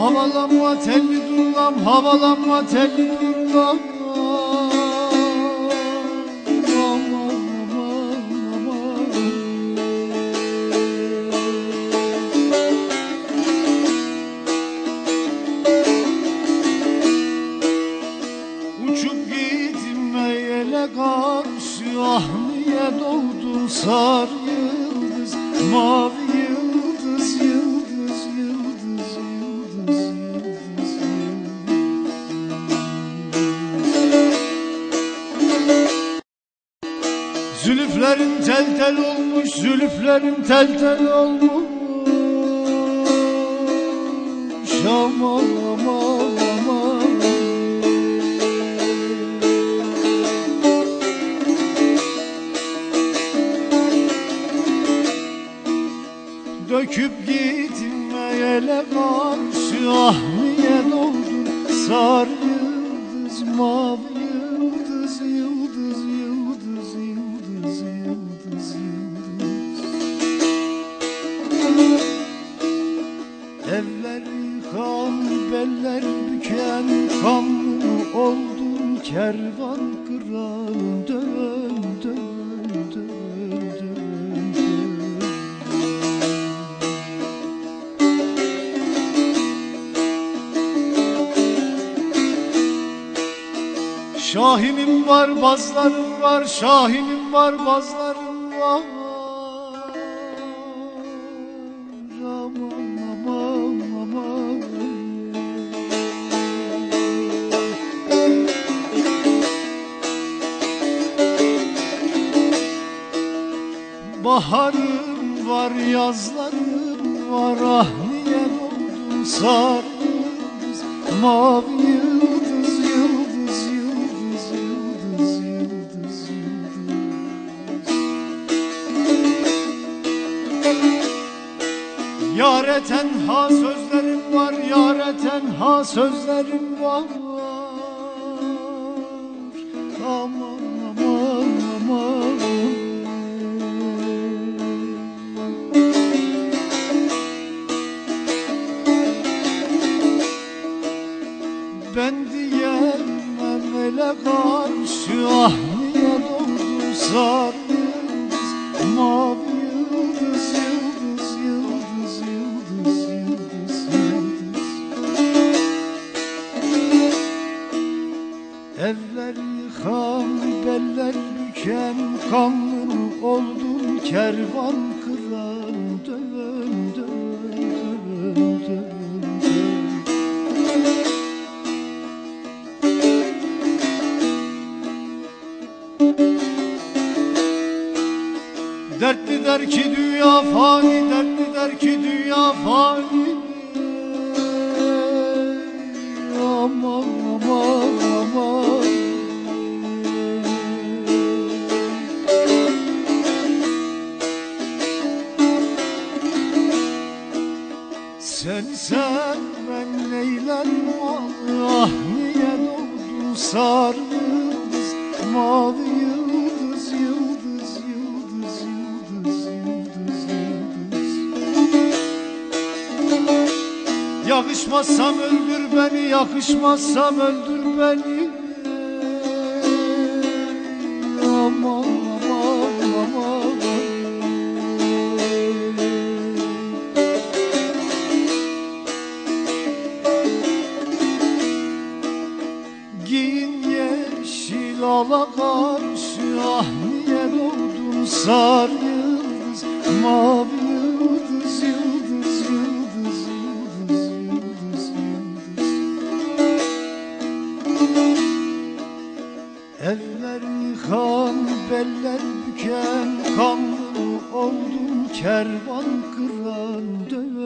Havalanma telli durlam, havalanma telli durlam sar yıldız Mavi yıldız yıldız yıldız yıldız yıldız Zülüflerin tel tel olmuş Zülüflerin tel tel olmuş Döküp gitme ele karşı Ah niye doğdun sar yıldız Mavi yıldız yıldız yıldız yıldız yıldız yıldız. Evler yıkan beller büken Kanlı oldun kervan Şahinim var, bazlarım var, şahinim var, bazlarım var. Aman. Baharım var, yazlarım var, ah niye doğdun sar yıldız, Yare tenha sözlerim var, yare tenha sözlerim var. Aman Yıkan beller büken Kanlı oldun kervan kıran dön dön dön dön Dertli der ki dünya fani, dertli der ki dünya fani Seni sevmen neyler Ah niye doğdun sar yıldız? Mavi yıldız yıldız yıldız yıldız yıldız yıldız. Yakışmazsam öldür beni yakışmazsam öldür beni yeşil ala karşı Ah niye doğdun sar yıldız Mavi yıldız yıldız yıldız yıldız yıldız yıldız. Evler yıkan beller büken Kanlı oldun kervan kıran dön